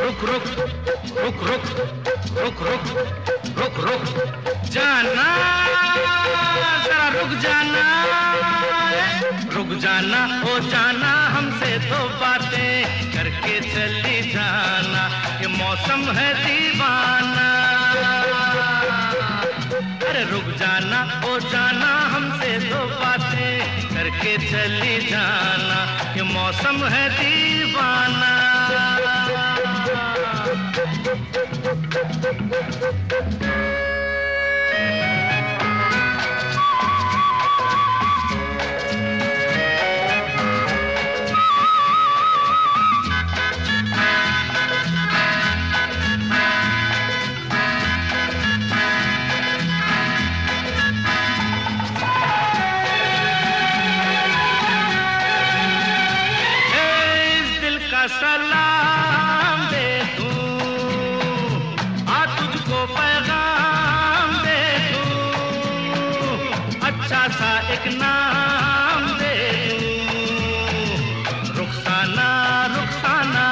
रुक रुक रुक रुक रुक रुक रुक रुक। जाना, जरा रुक जाना रुक जाना, हो जाना, हमसे तो बातें करके चली जाना। ये मौसम है दीवाना। अरे रुक जाना, हो जाना, हमसे तो बातें करके चली जाना। ये मौसम है दीवाना। तुझको पैगाम दे दूँ। अच्छा सा एक नाम दे दूँ। रुखसाना रुखसाना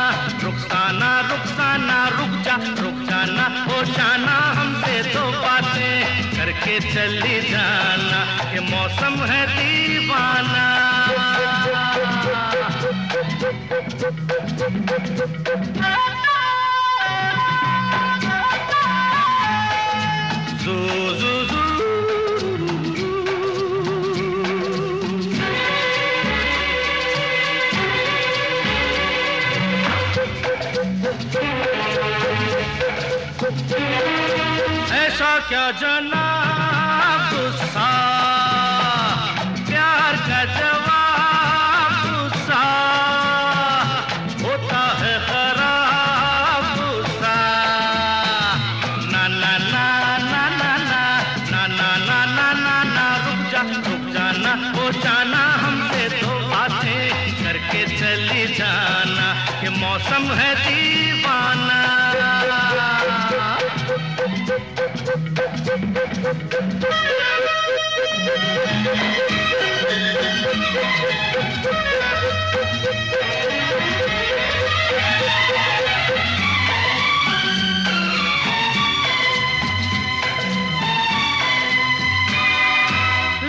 रुखसाना रुखसाना रुक जा रुक जाना हो जाना हमसे तो बातें। करके चली जाना ये मौसम है दीवाना। Zu, ऐसा क्या जनाब गुस्सा प्यार का जवाब गुस्सा होता है खराब गुस्सा ना ना ना ना ना ना ना ना ना ना ना ना रुक जा रुक जाना हो जाना हमसे तो बातें करके चली जाना ये मौसम है दीवाना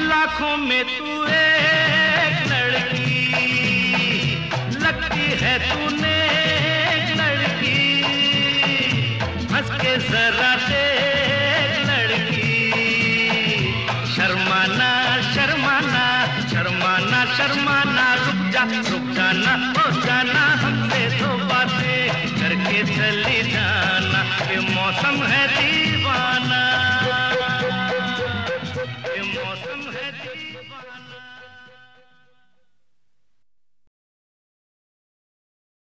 लाखों में तू एक लड़की लगती है तूने लड़की। हंस के जरा शर्माना शर्माना, रुक जा, रुक जाना, हो जाना हमसे दो बातें करके चली जाना। ये मौसम है दीवाना, ये मौसम है दीवाना।